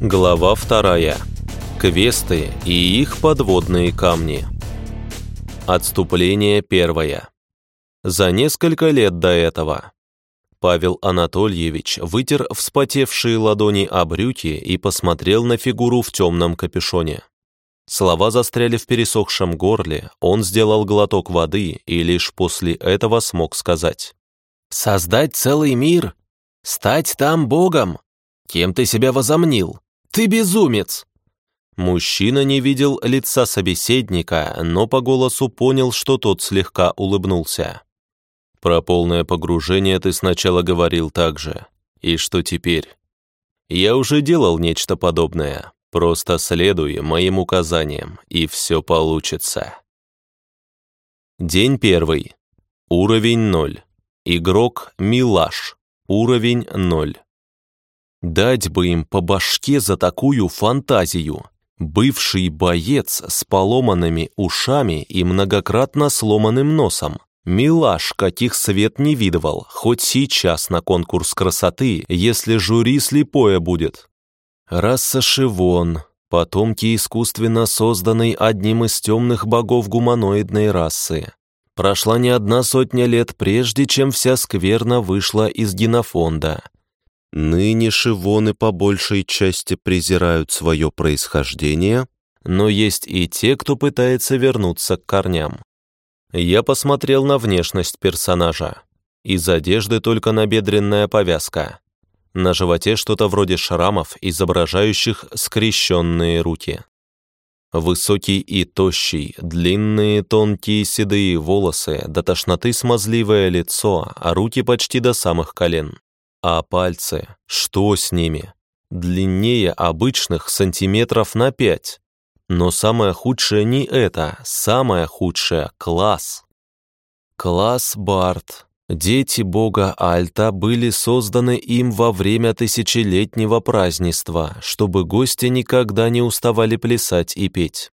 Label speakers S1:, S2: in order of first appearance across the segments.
S1: Глава вторая. Квесты и их подводные камни. Отступление первое. За несколько лет до этого Павел Анатольевич вытер вспотевшие ладони о брюки и посмотрел на фигуру в темном капюшоне. Слова застряли в пересохшем горле, он сделал глоток воды и лишь после этого смог сказать. «Создать целый мир? Стать там богом? Кем ты себя возомнил? Ты безумец!» Мужчина не видел лица собеседника, но по голосу понял, что тот слегка улыбнулся. «Про полное погружение ты сначала говорил так же. И что теперь?» «Я уже делал нечто подобное. Просто следуй моим указаниям, и все получится». День первый. Уровень ноль. Игрок Милаш. Уровень ноль. Дать бы им по башке за такую фантазию. Бывший боец с поломанными ушами и многократно сломанным носом. Милаш, каких свет не видывал, хоть сейчас на конкурс красоты, если жюри слепое будет. Раса потомки искусственно созданной одним из темных богов гуманоидной расы. Прошла не одна сотня лет, прежде чем вся скверна вышла из генофонда. Ныне шивоны по большей части презирают свое происхождение, но есть и те, кто пытается вернуться к корням. Я посмотрел на внешность персонажа. Из одежды только набедренная повязка. На животе что-то вроде шрамов, изображающих скрещенные руки. Высокий и тощий, длинные тонкие седые волосы, до тошноты смазливое лицо, а руки почти до самых колен. А пальцы, что с ними? Длиннее обычных сантиметров на пять. Но самое худшее не это, самое худшее — класс. Класс Барт. Дети бога Альта были созданы им во время тысячелетнего празднества, чтобы гости никогда не уставали плясать и петь.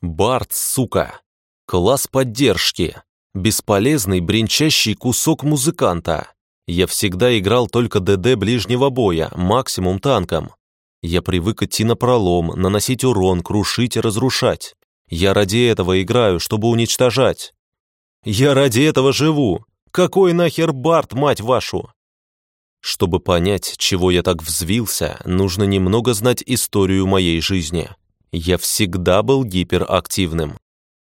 S1: Барт, сука! Класс поддержки. Бесполезный бренчащий кусок музыканта. Я всегда играл только ДД ближнего боя, максимум танком. Я привык идти на пролом, наносить урон, крушить и разрушать. Я ради этого играю, чтобы уничтожать. Я ради этого живу. Какой нахер Барт, мать вашу? Чтобы понять, чего я так взвился, нужно немного знать историю моей жизни. Я всегда был гиперактивным.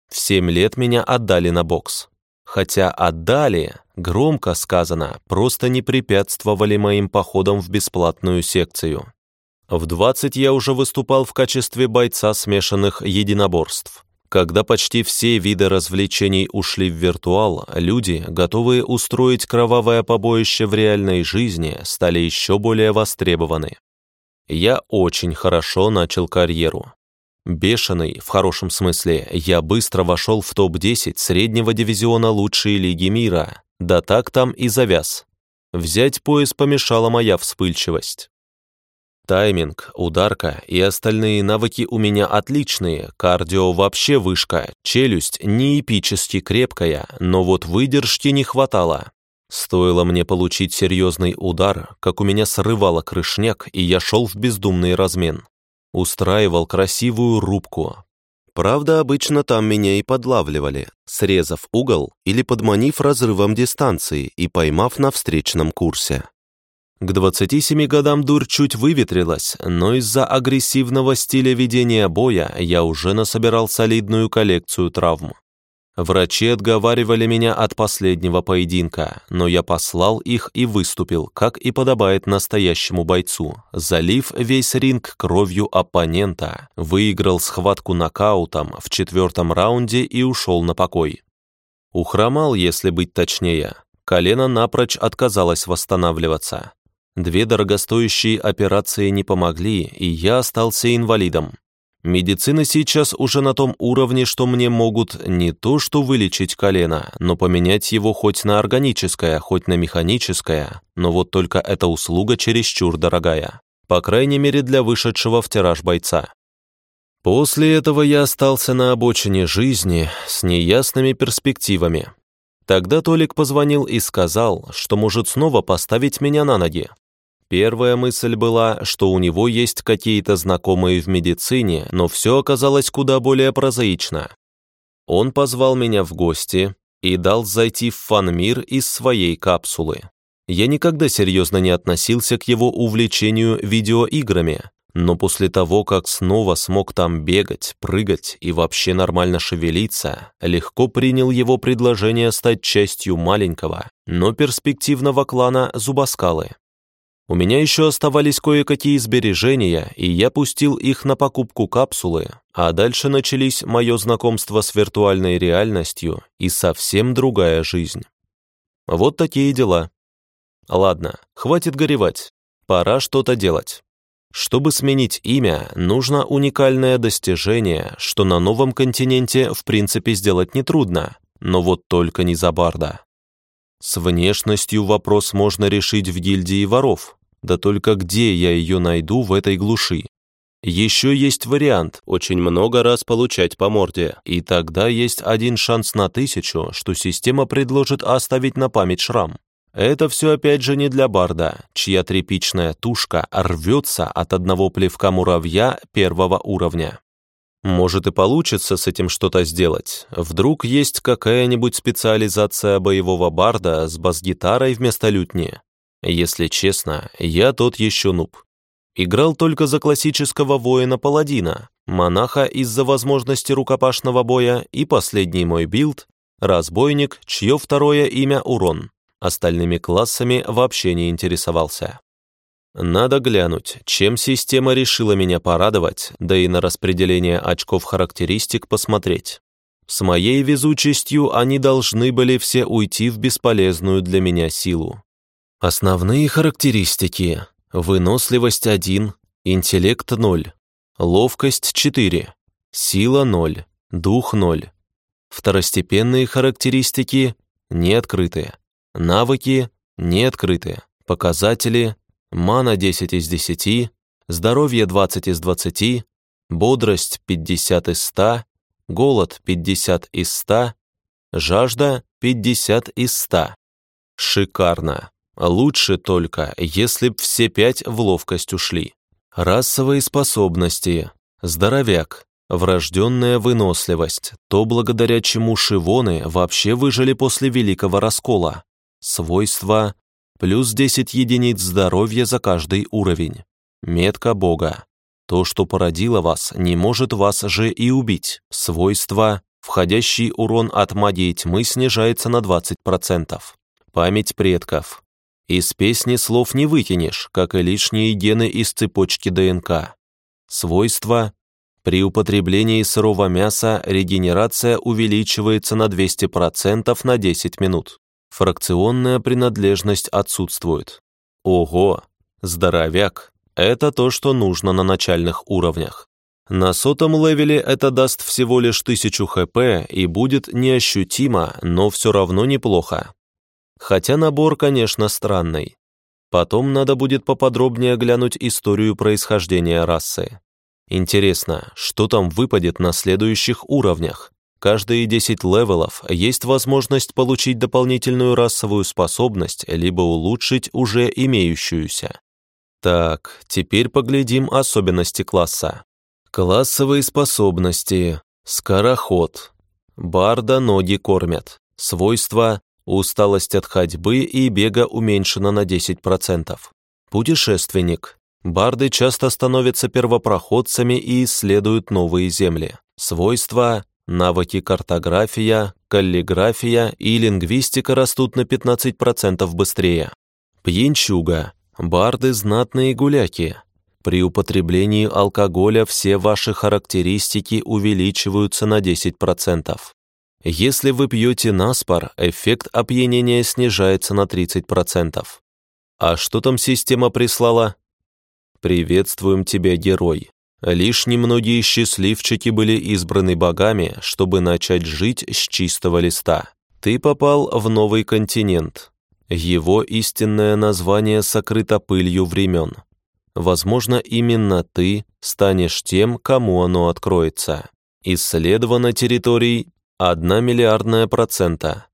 S1: В семь лет меня отдали на бокс. Хотя отдали, громко сказано, просто не препятствовали моим походам в бесплатную секцию. В 20 я уже выступал в качестве бойца смешанных единоборств. Когда почти все виды развлечений ушли в виртуал, люди, готовые устроить кровавое побоище в реальной жизни, стали еще более востребованы. Я очень хорошо начал карьеру. Бешеный, в хорошем смысле, я быстро вошел в топ-10 среднего дивизиона лучшей лиги мира, да так там и завяз. Взять пояс помешала моя вспыльчивость. Тайминг, ударка и остальные навыки у меня отличные, кардио вообще вышка, челюсть не эпически крепкая, но вот выдержки не хватало. Стоило мне получить серьезный удар, как у меня срывало крышняк, и я шел в бездумный размен. Устраивал красивую рубку. Правда, обычно там меня и подлавливали, срезав угол или подманив разрывом дистанции и поймав на встречном курсе. К 27 годам дурь чуть выветрилась, но из-за агрессивного стиля ведения боя я уже насобирал солидную коллекцию травм. Врачи отговаривали меня от последнего поединка, но я послал их и выступил, как и подобает настоящему бойцу, залив весь ринг кровью оппонента, выиграл схватку нокаутом в четвертом раунде и ушел на покой. Ухромал, если быть точнее. Колено напрочь отказалось восстанавливаться. Две дорогостоящие операции не помогли, и я остался инвалидом. Медицина сейчас уже на том уровне, что мне могут не то что вылечить колено, но поменять его хоть на органическое, хоть на механическое, но вот только эта услуга чересчур дорогая. По крайней мере для вышедшего в тираж бойца. После этого я остался на обочине жизни с неясными перспективами. Тогда Толик позвонил и сказал, что может снова поставить меня на ноги. Первая мысль была, что у него есть какие-то знакомые в медицине, но все оказалось куда более прозаично. Он позвал меня в гости и дал зайти в фан-мир из своей капсулы. Я никогда серьезно не относился к его увлечению видеоиграми, но после того, как снова смог там бегать, прыгать и вообще нормально шевелиться, легко принял его предложение стать частью маленького, но перспективного клана Зубаскалы. У меня еще оставались кое-какие сбережения, и я пустил их на покупку капсулы, а дальше начались мое знакомство с виртуальной реальностью и совсем другая жизнь. Вот такие дела. Ладно, хватит горевать, пора что-то делать. Чтобы сменить имя, нужно уникальное достижение, что на новом континенте в принципе сделать нетрудно, но вот только не за барда. С внешностью вопрос можно решить в гильдии воров, да только где я ее найду в этой глуши? Еще есть вариант очень много раз получать по морде, и тогда есть один шанс на тысячу, что система предложит оставить на память шрам. Это все опять же не для барда, чья тряпичная тушка рвется от одного плевка муравья первого уровня. Может и получится с этим что-то сделать. Вдруг есть какая-нибудь специализация боевого барда с бас-гитарой вместо лютни. Если честно, я тот еще нуб. Играл только за классического воина-паладина, монаха из-за возможности рукопашного боя и последний мой билд – разбойник, чье второе имя Урон. Остальными классами вообще не интересовался. Надо глянуть, чем система решила меня порадовать, да и на распределение очков характеристик посмотреть. С моей везучестью они должны были все уйти в бесполезную для меня силу. Основные характеристики. Выносливость 1, интеллект 0, ловкость 4, сила 0, дух 0. Второстепенные характеристики не открыты. Навыки не открыты. Показатели мана 10 из 10, здоровье 20 из 20, бодрость 50 из 100, голод 50 из 100, жажда 50 из 100. Шикарно. Лучше только, если б все пять в ловкость ушли. Расовые способности. Здоровяк. Врожденная выносливость, то благодаря чему шивоны вообще выжили после Великого Раскола. Свойства плюс 10 единиц здоровья за каждый уровень. Метка Бога. То, что породило вас, не может вас же и убить. Свойства входящий урон от магии тьмы снижается на 20%. Память предков. Из песни слов не выкинешь, как и лишние гены из цепочки ДНК. Свойства при употреблении сырого мяса регенерация увеличивается на 200% на 10 минут. Фракционная принадлежность отсутствует. Ого, здоровяк. Это то, что нужно на начальных уровнях. На сотом левеле это даст всего лишь 1000 хп и будет неощутимо, но все равно неплохо. Хотя набор, конечно, странный. Потом надо будет поподробнее глянуть историю происхождения расы. Интересно, что там выпадет на следующих уровнях? Каждые 10 левелов есть возможность получить дополнительную расовую способность, либо улучшить уже имеющуюся. Так, теперь поглядим особенности класса. Классовые способности. Скороход. Барда ноги кормят. Свойства Усталость от ходьбы и бега уменьшена на 10%. Путешественник. Барды часто становятся первопроходцами и исследуют новые земли. Свойства Навыки картография, каллиграфия и лингвистика растут на 15% быстрее. Пьянчуга. Барды – знатные гуляки. При употреблении алкоголя все ваши характеристики увеличиваются на 10%. Если вы пьете наспор, эффект опьянения снижается на 30%. А что там система прислала? Приветствуем тебя, герой. Лишь немногие счастливчики были избраны богами, чтобы начать жить с чистого листа. Ты попал в новый континент. Его истинное название сокрыто пылью времен. Возможно, именно ты станешь тем, кому оно откроется. Исследовано территорий 1 миллиардная процента.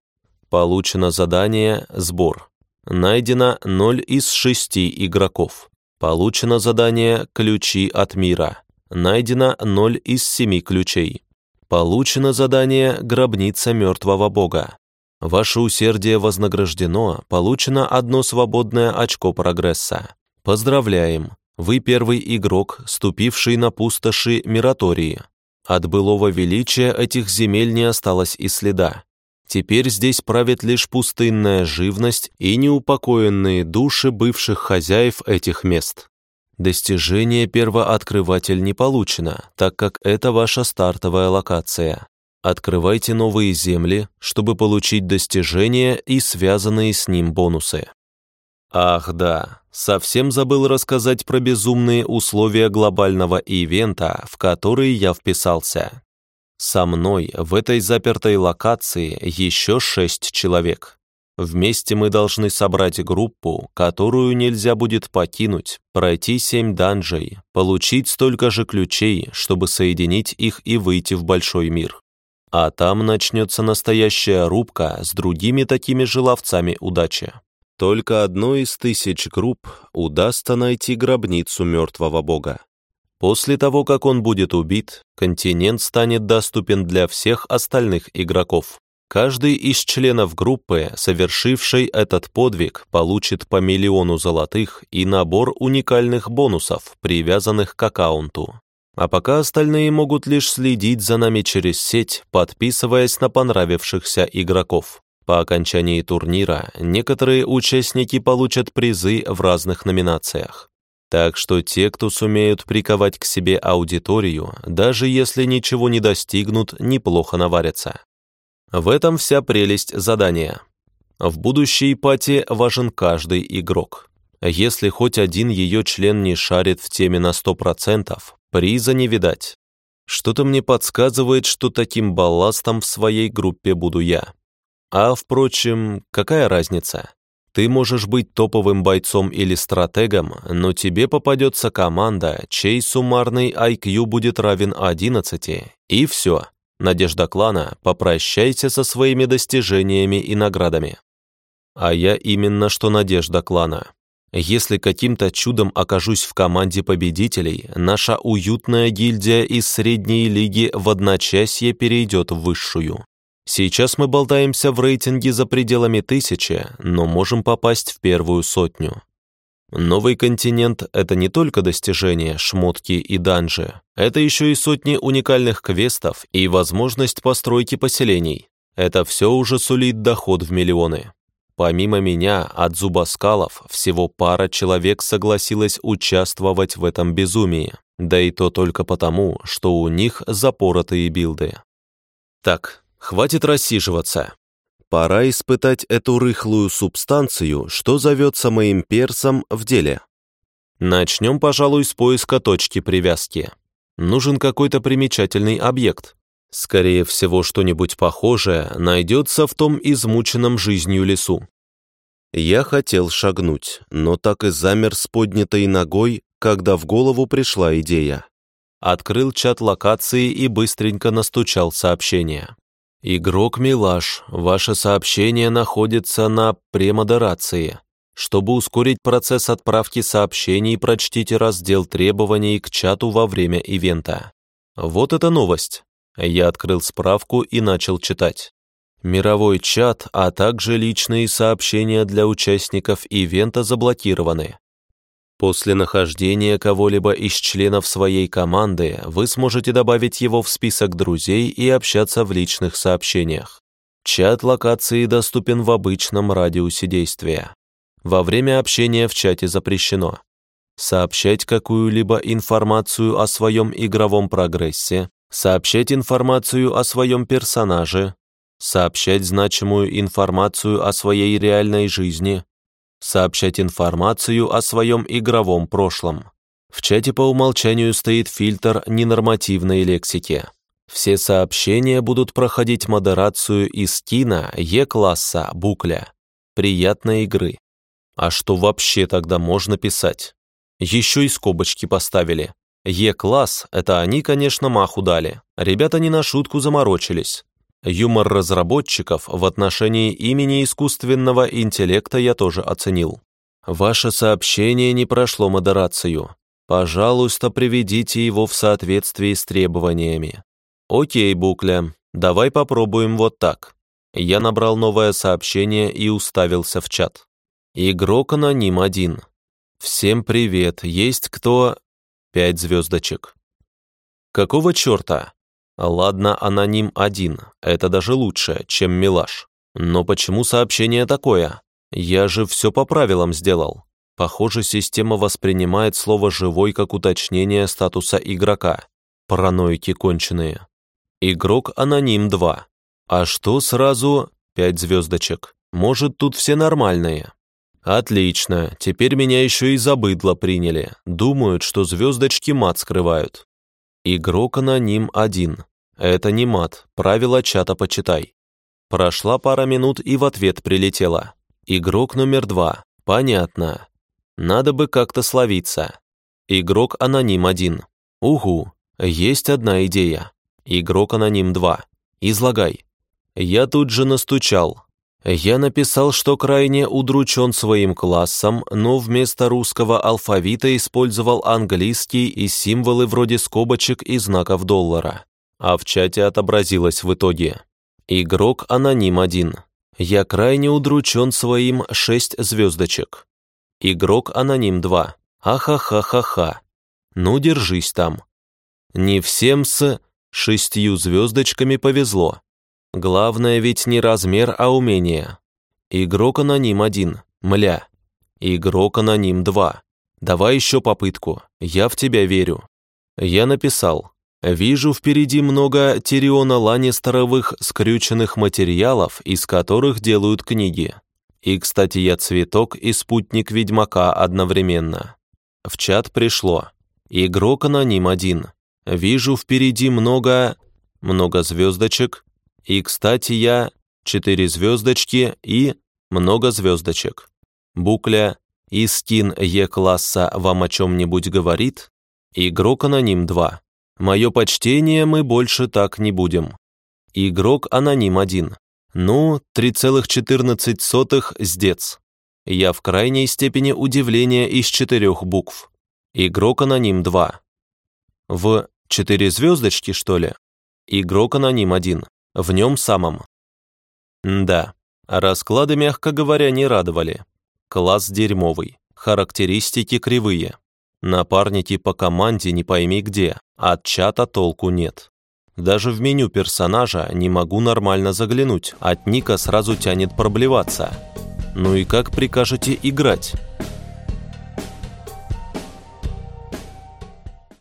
S1: Получено задание «Сбор». Найдено 0 из 6 игроков. Получено задание «Ключи от мира». Найдено 0 из 7 ключей. Получено задание «Гробница мертвого бога». Ваше усердие вознаграждено, получено одно свободное очко прогресса. Поздравляем! Вы первый игрок, ступивший на пустоши Миратории. От былого величия этих земель не осталось и следа. Теперь здесь правит лишь пустынная живность и неупокоенные души бывших хозяев этих мест. Достижение первооткрыватель не получено, так как это ваша стартовая локация. Открывайте новые земли, чтобы получить достижения и связанные с ним бонусы. Ах да, совсем забыл рассказать про безумные условия глобального ивента, в который я вписался. Со мной в этой запертой локации еще шесть человек. Вместе мы должны собрать группу, которую нельзя будет покинуть, пройти семь данжей, получить столько же ключей, чтобы соединить их и выйти в большой мир. А там начнется настоящая рубка с другими такими же ловцами удачи. Только одной из тысяч групп удастся найти гробницу мертвого бога. После того, как он будет убит, континент станет доступен для всех остальных игроков. Каждый из членов группы, совершивший этот подвиг, получит по миллиону золотых и набор уникальных бонусов, привязанных к аккаунту. А пока остальные могут лишь следить за нами через сеть, подписываясь на понравившихся игроков. По окончании турнира некоторые участники получат призы в разных номинациях. Так что те, кто сумеют приковать к себе аудиторию, даже если ничего не достигнут, неплохо наварятся. В этом вся прелесть задания. В будущей пати важен каждый игрок. Если хоть один ее член не шарит в теме на 100%, приза не видать. Что-то мне подсказывает, что таким балластом в своей группе буду я. А, впрочем, какая разница? Ты можешь быть топовым бойцом или стратегом, но тебе попадется команда, чей суммарный IQ будет равен 11, и все. Надежда клана, попрощайся со своими достижениями и наградами. А я именно что надежда клана. Если каким-то чудом окажусь в команде победителей, наша уютная гильдия из средней лиги в одночасье перейдет в высшую. Сейчас мы болтаемся в рейтинге за пределами тысячи, но можем попасть в первую сотню. Новый континент — это не только достижения, шмотки и данжи. Это еще и сотни уникальных квестов и возможность постройки поселений. Это все уже сулит доход в миллионы. Помимо меня, от зубоскалов всего пара человек согласилась участвовать в этом безумии. Да и то только потому, что у них запоротые билды. Так, хватит рассиживаться. Пора испытать эту рыхлую субстанцию, что зовется моим персом в деле. Начнем, пожалуй, с поиска точки привязки. Нужен какой-то примечательный объект. Скорее всего, что-нибудь похожее найдется в том измученном жизнью лесу. Я хотел шагнуть, но так и замер с поднятой ногой, когда в голову пришла идея. Открыл чат локации и быстренько настучал сообщение. «Игрок Милаш, ваше сообщение находится на премодерации. Чтобы ускорить процесс отправки сообщений, прочтите раздел требований к чату во время ивента». Вот эта новость. Я открыл справку и начал читать. Мировой чат, а также личные сообщения для участников ивента заблокированы. После нахождения кого-либо из членов своей команды вы сможете добавить его в список друзей и общаться в личных сообщениях. Чат локации доступен в обычном радиусе действия. Во время общения в чате запрещено сообщать какую-либо информацию о своем игровом прогрессе, сообщать информацию о своем персонаже, сообщать значимую информацию о своей реальной жизни, сообщать информацию о своем игровом прошлом. В чате по умолчанию стоит фильтр ненормативной лексики. Все сообщения будут проходить модерацию из кино Е-класса букля. Приятной игры. А что вообще тогда можно писать? Еще и скобочки поставили. Е-класс — это они, конечно, маху дали. Ребята не на шутку заморочились. Юмор разработчиков в отношении имени искусственного интеллекта я тоже оценил. Ваше сообщение не прошло модерацию. Пожалуйста, приведите его в соответствии с требованиями. Окей, Букля, давай попробуем вот так. Я набрал новое сообщение и уставился в чат. Игрок аноним один. Всем привет, есть кто... Пять звездочек. Какого черта? Ладно, аноним один, это даже лучше, чем милаш. Но почему сообщение такое? Я же все по правилам сделал. Похоже, система воспринимает слово «живой» как уточнение статуса игрока. Параноики конченые. Игрок аноним 2. А что сразу? 5 звездочек. Может, тут все нормальные? Отлично, теперь меня еще и за приняли. Думают, что звездочки мат скрывают. Игрок аноним 1. Это не мат, правила чата почитай. Прошла пара минут и в ответ прилетела. Игрок номер 2. Понятно. Надо бы как-то словиться. Игрок аноним 1. Угу, есть одна идея. Игрок аноним 2. Излагай. Я тут же настучал. Я написал, что крайне удручен своим классом, но вместо русского алфавита использовал английский и символы вроде скобочек и знаков доллара. А в чате отобразилось в итоге. Игрок аноним 1. Я крайне удручен своим 6 звездочек. Игрок аноним 2. Ахахахаха. Ну, держись там. Не всем с шестью звездочками повезло. Главное ведь не размер, а умение. Игрок аноним 1. Мля. Игрок аноним 2. Давай еще попытку. Я в тебя верю. Я написал. Вижу впереди много Тириона Ланнистеровых скрюченных материалов, из которых делают книги. И, кстати, я цветок и спутник ведьмака одновременно. В чат пришло. Игрок аноним один. Вижу впереди много... много звездочек. И, кстати, я... четыре звездочки и... много звездочек. Букля и скин Е-класса вам о чем-нибудь говорит? Игрок аноним 2. Мое почтение мы больше так не будем. Игрок аноним 1. Ну, 3,14 сдец. Я в крайней степени удивления из четырех букв. Игрок аноним 2. В четыре звездочки, что ли? Игрок аноним 1. В нем самом. Да, расклады, мягко говоря, не радовали. Класс дерьмовый, характеристики кривые. Напарники по команде не пойми где, от чата толку нет. Даже в меню персонажа не могу нормально заглянуть, от ника сразу тянет проблеваться. Ну и как прикажете играть?